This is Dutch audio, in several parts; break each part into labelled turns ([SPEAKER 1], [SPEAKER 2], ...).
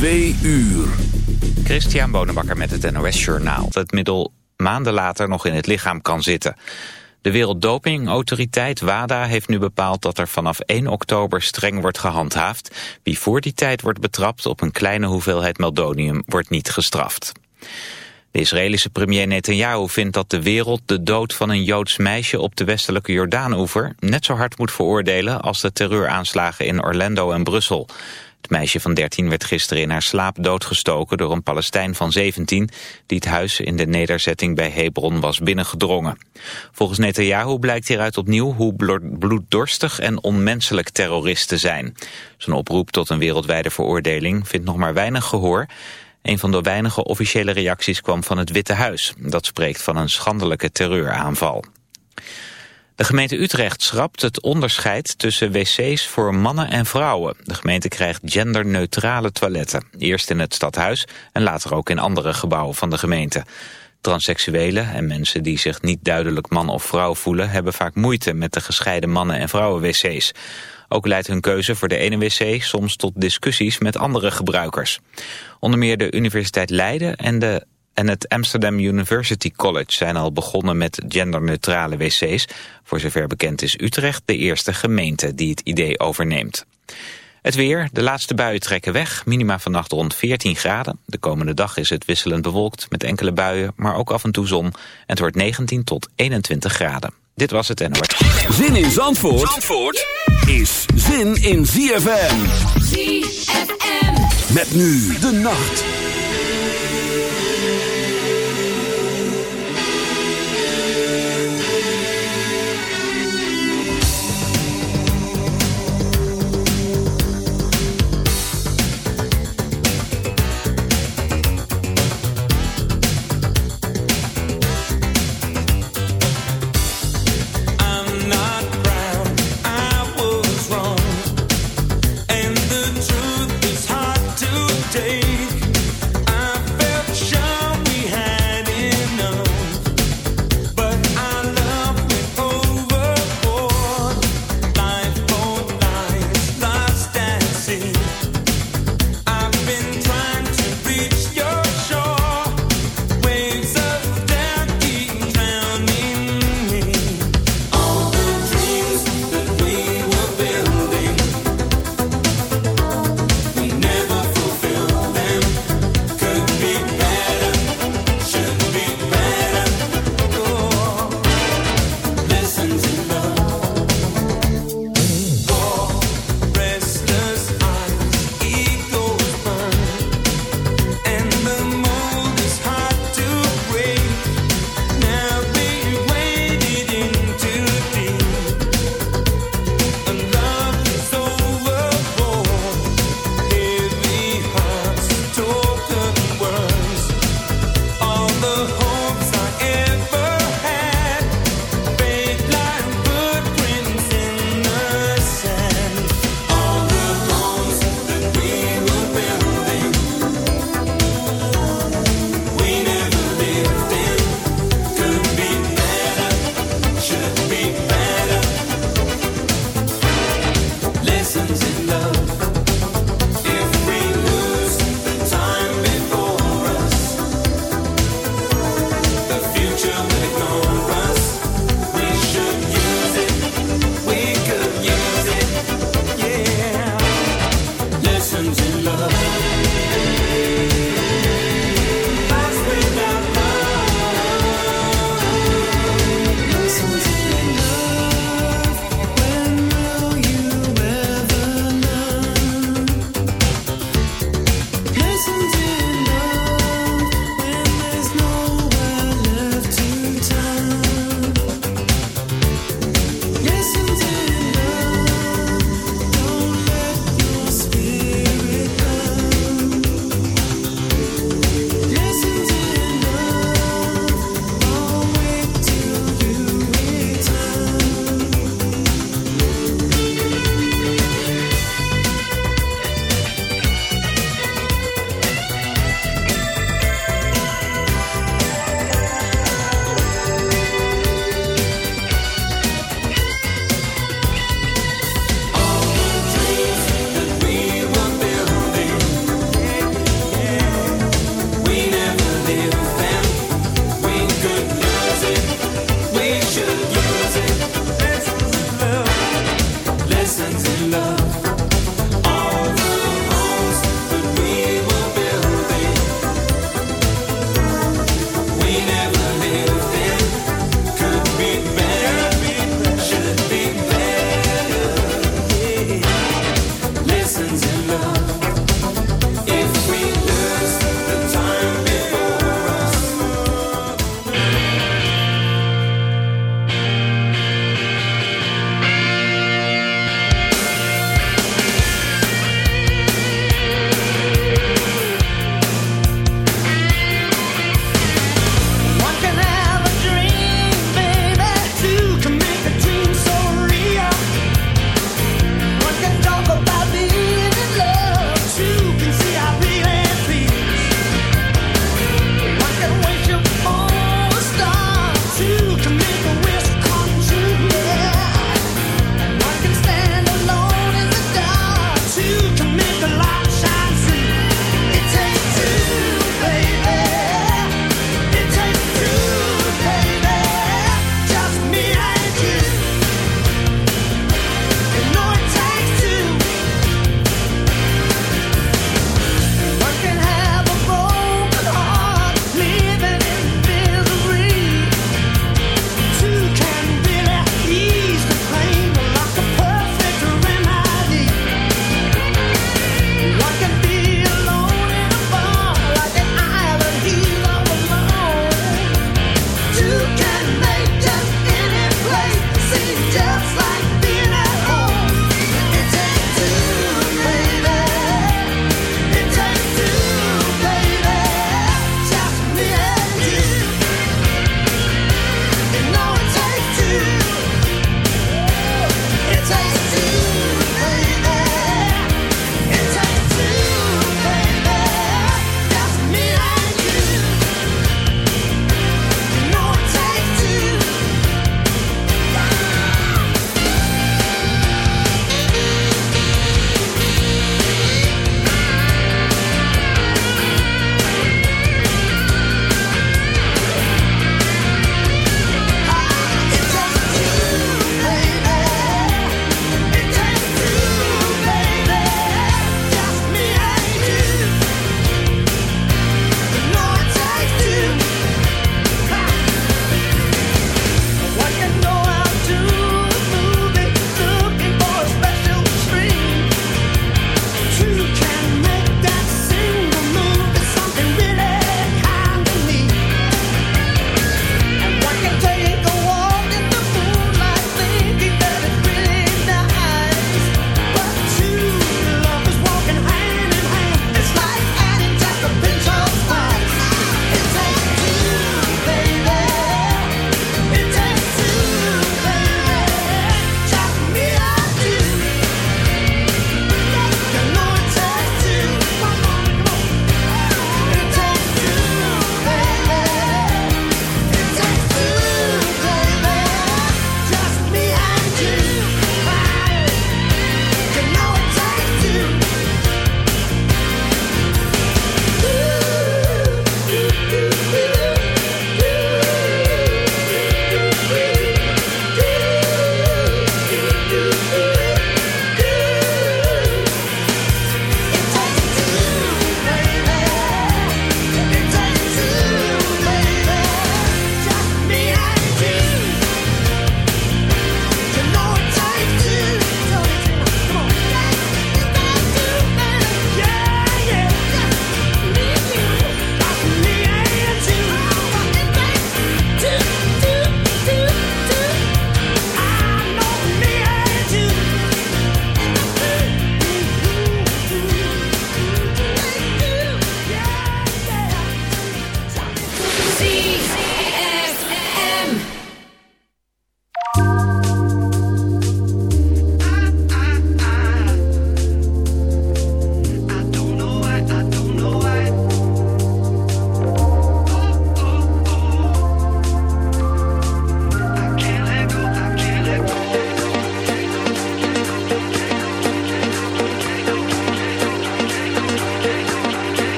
[SPEAKER 1] Twee uur.
[SPEAKER 2] Christian Bonenbakker met het NOS Journaal. Het middel maanden later nog in het lichaam kan zitten. De Werelddopingautoriteit WADA heeft nu bepaald dat er vanaf 1 oktober streng wordt gehandhaafd. Wie voor die tijd wordt betrapt op een kleine hoeveelheid meldonium wordt niet gestraft. De Israëlische premier Netanyahu vindt dat de wereld de dood van een Joods meisje op de westelijke Jordaanoever net zo hard moet veroordelen als de terreuraanslagen in Orlando en Brussel. Meisje van 13 werd gisteren in haar slaap doodgestoken door een Palestijn van 17 die het huis in de nederzetting bij Hebron was binnengedrongen. Volgens Netanyahu blijkt hieruit opnieuw hoe bloeddorstig en onmenselijk terroristen zijn. Zijn oproep tot een wereldwijde veroordeling vindt nog maar weinig gehoor. Een van de weinige officiële reacties kwam van het Witte Huis. Dat spreekt van een schandelijke terreuraanval. De gemeente Utrecht schrapt het onderscheid tussen wc's voor mannen en vrouwen. De gemeente krijgt genderneutrale toiletten. Eerst in het stadhuis en later ook in andere gebouwen van de gemeente. Transseksuelen en mensen die zich niet duidelijk man of vrouw voelen... hebben vaak moeite met de gescheiden mannen- en vrouwen-wc's. Ook leidt hun keuze voor de ene wc soms tot discussies met andere gebruikers. Onder meer de Universiteit Leiden en de en het Amsterdam University College zijn al begonnen met genderneutrale wc's. Voor zover bekend is Utrecht de eerste gemeente die het idee overneemt. Het weer, de laatste buien trekken weg, minima vannacht rond 14 graden. De komende dag is het wisselend bewolkt met enkele buien, maar ook af en toe zon. En het wordt 19 tot 21 graden. Dit was het NOS.
[SPEAKER 1] Zin in Zandvoort, Zandvoort is zin in ZFM. ZFM. Met nu de nacht.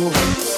[SPEAKER 3] Oh.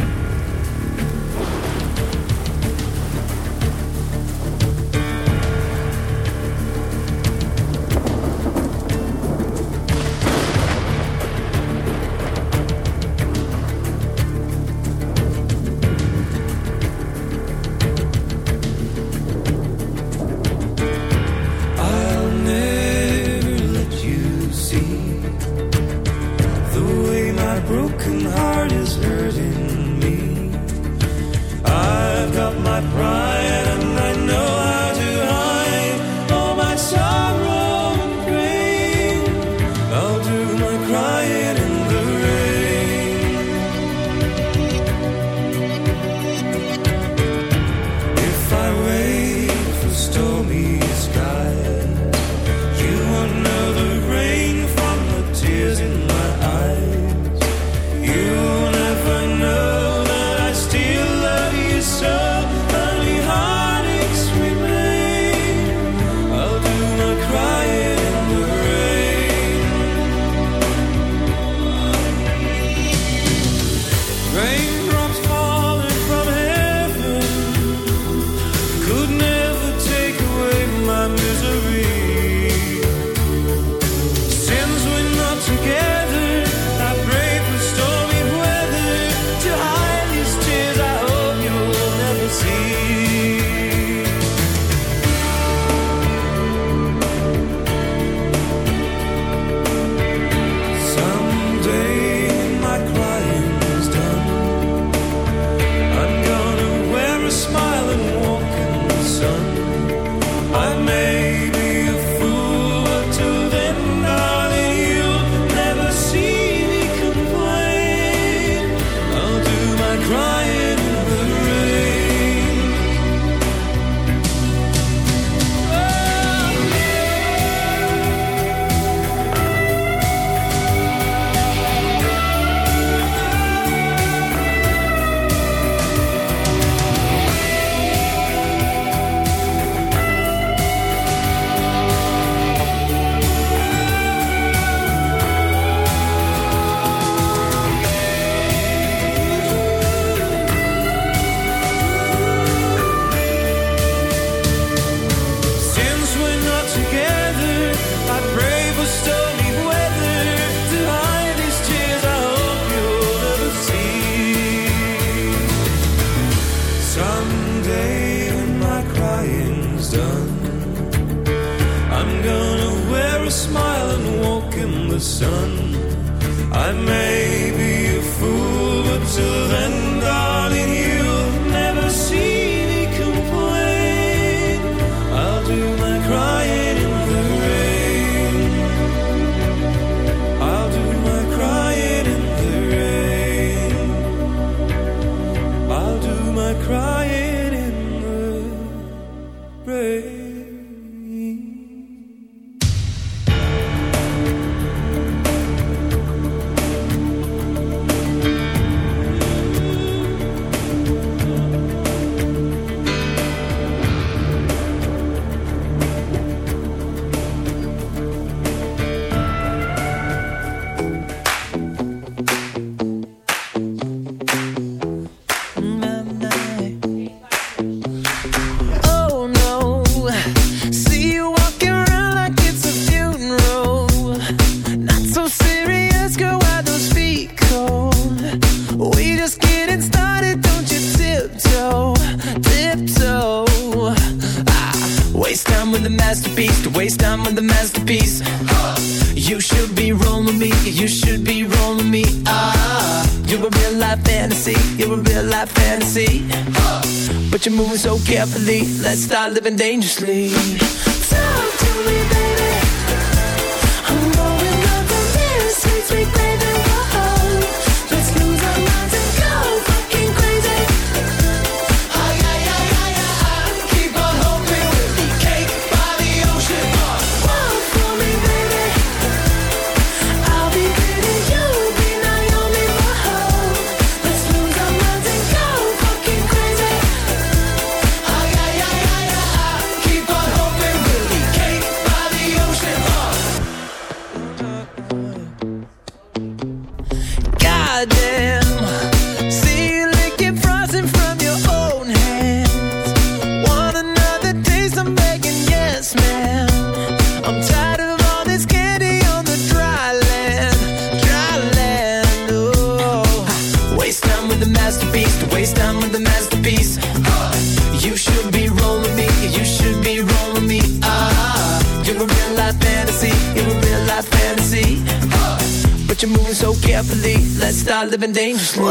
[SPEAKER 4] living dangerously.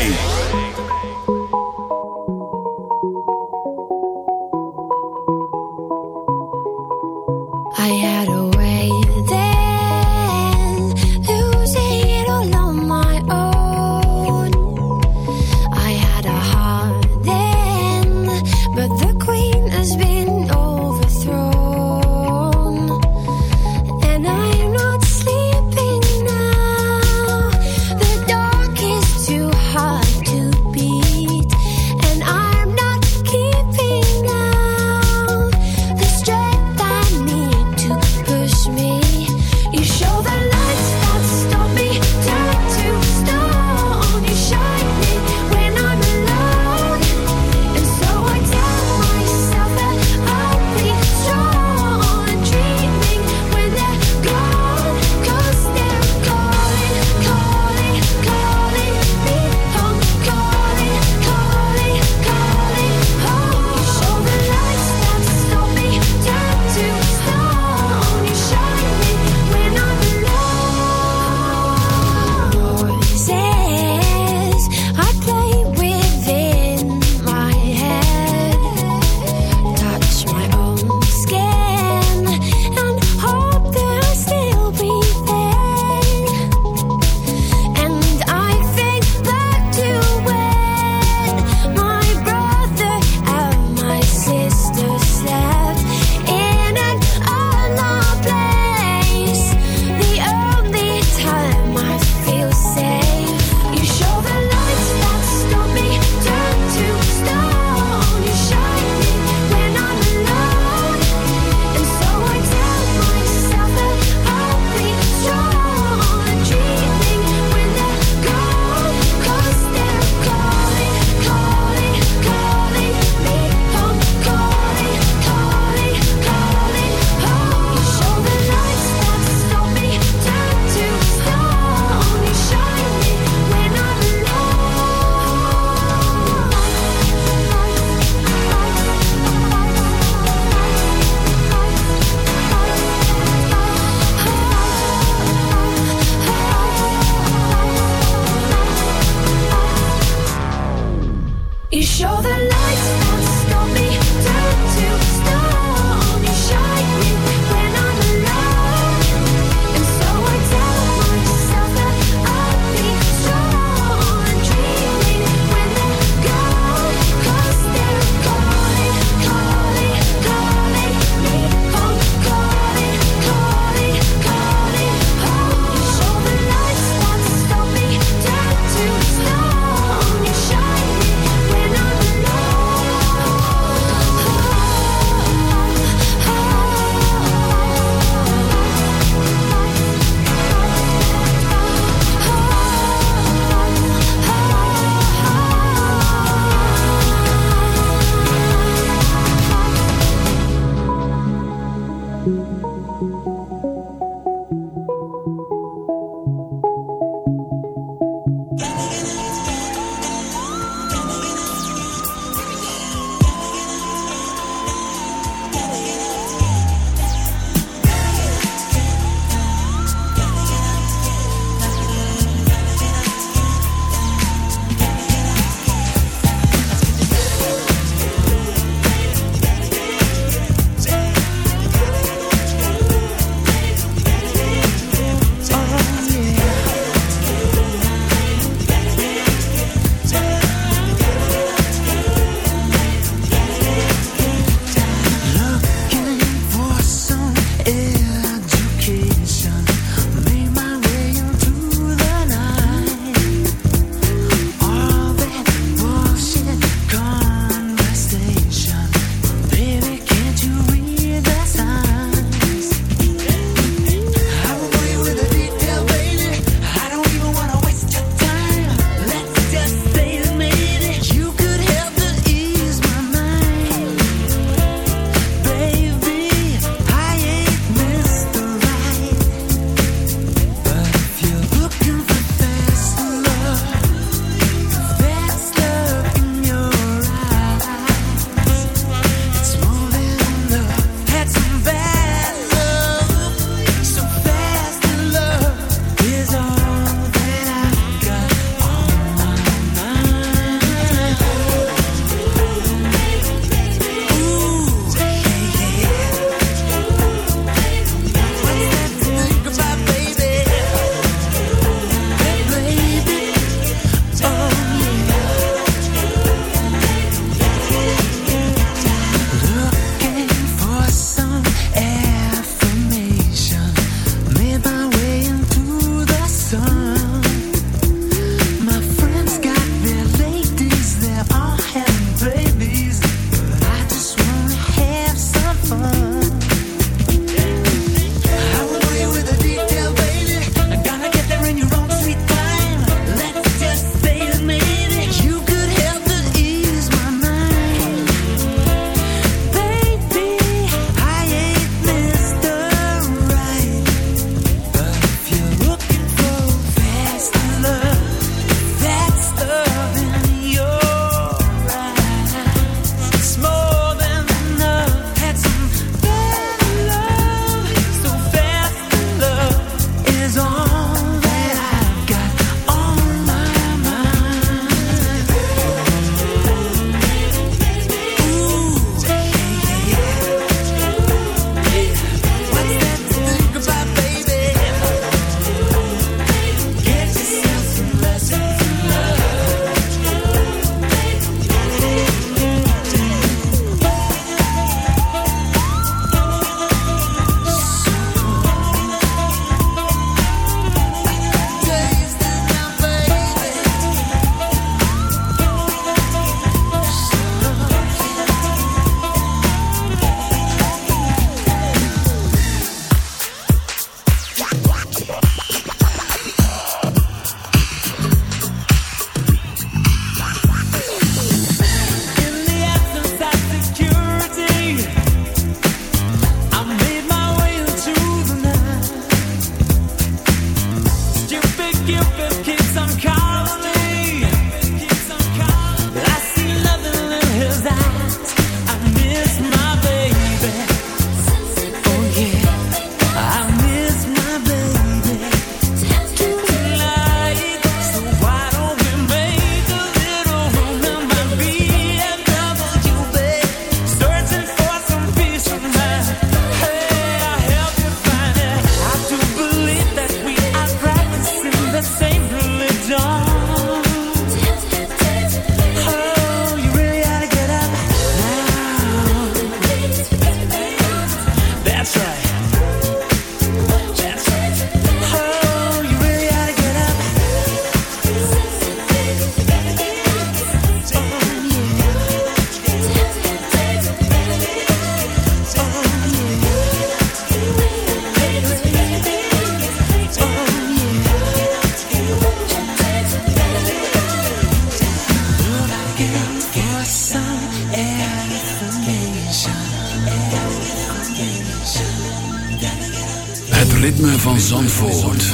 [SPEAKER 1] van Zandvoort.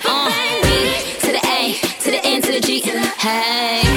[SPEAKER 5] Hey.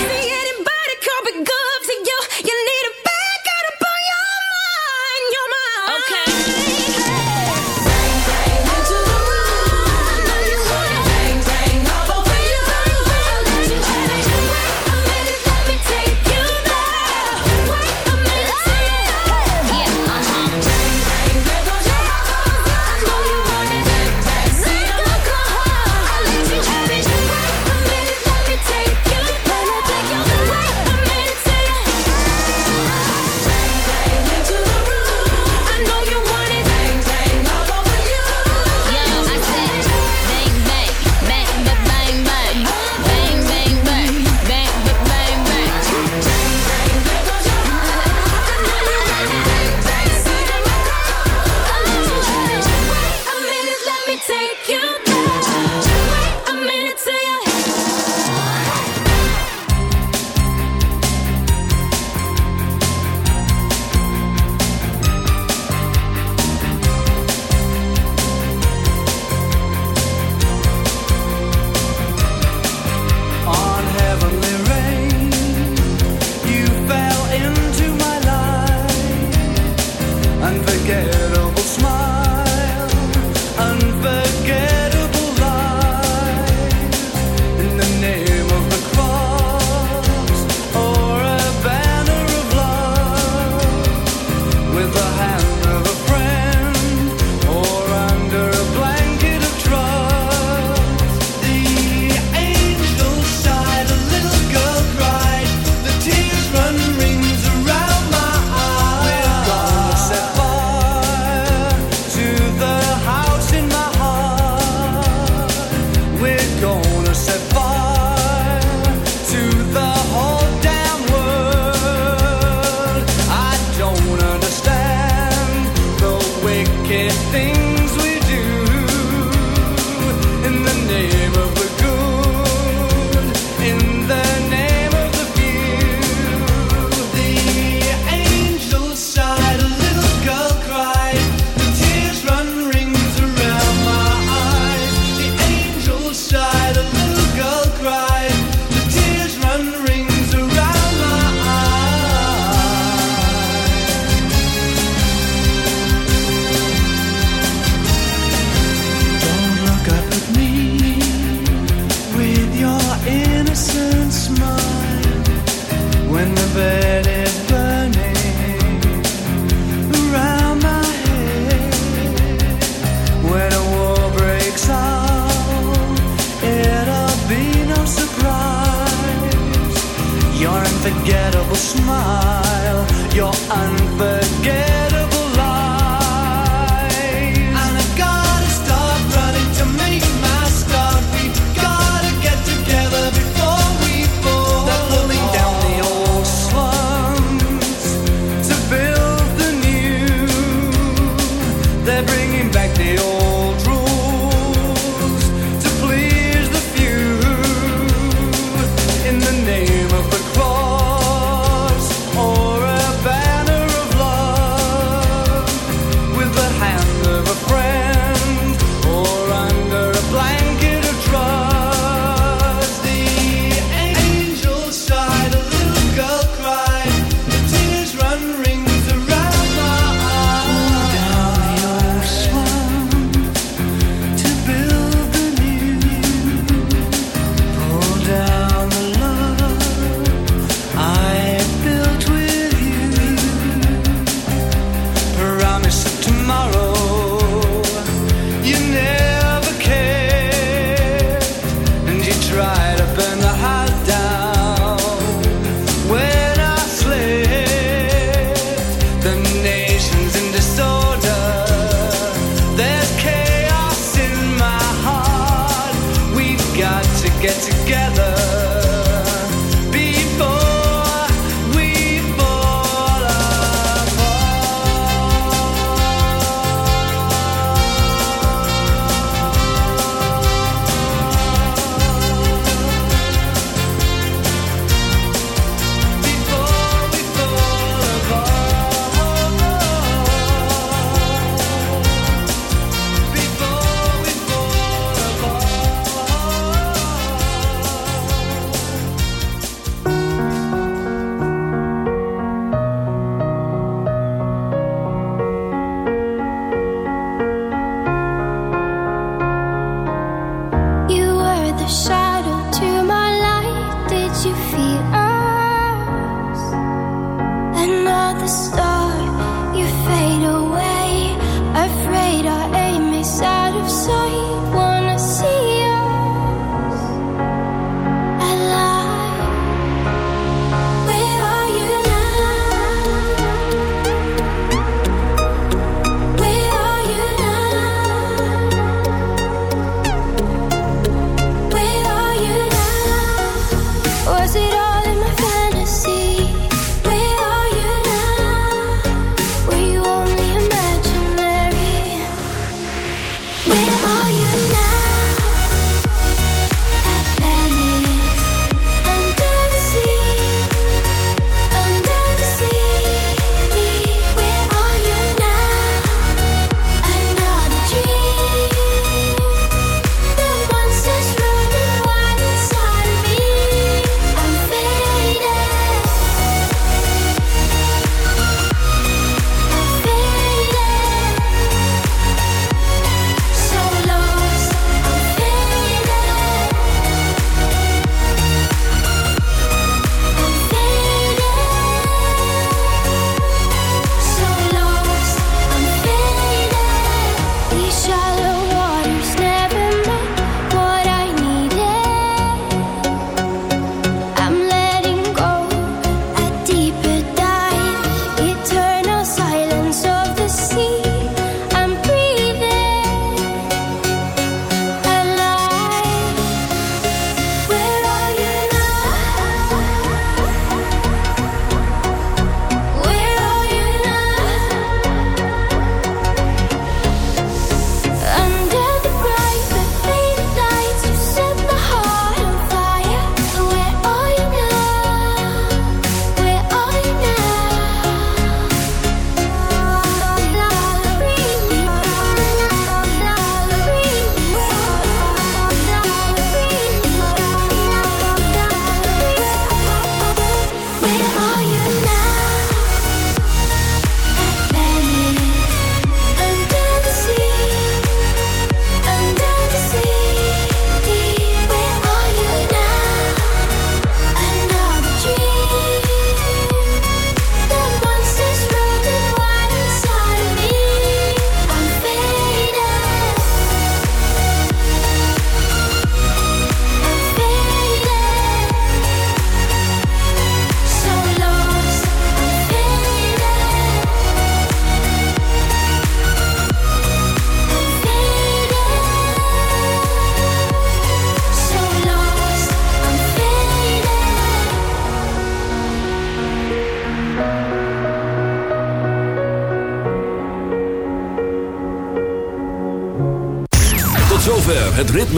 [SPEAKER 3] you're
[SPEAKER 6] unfair.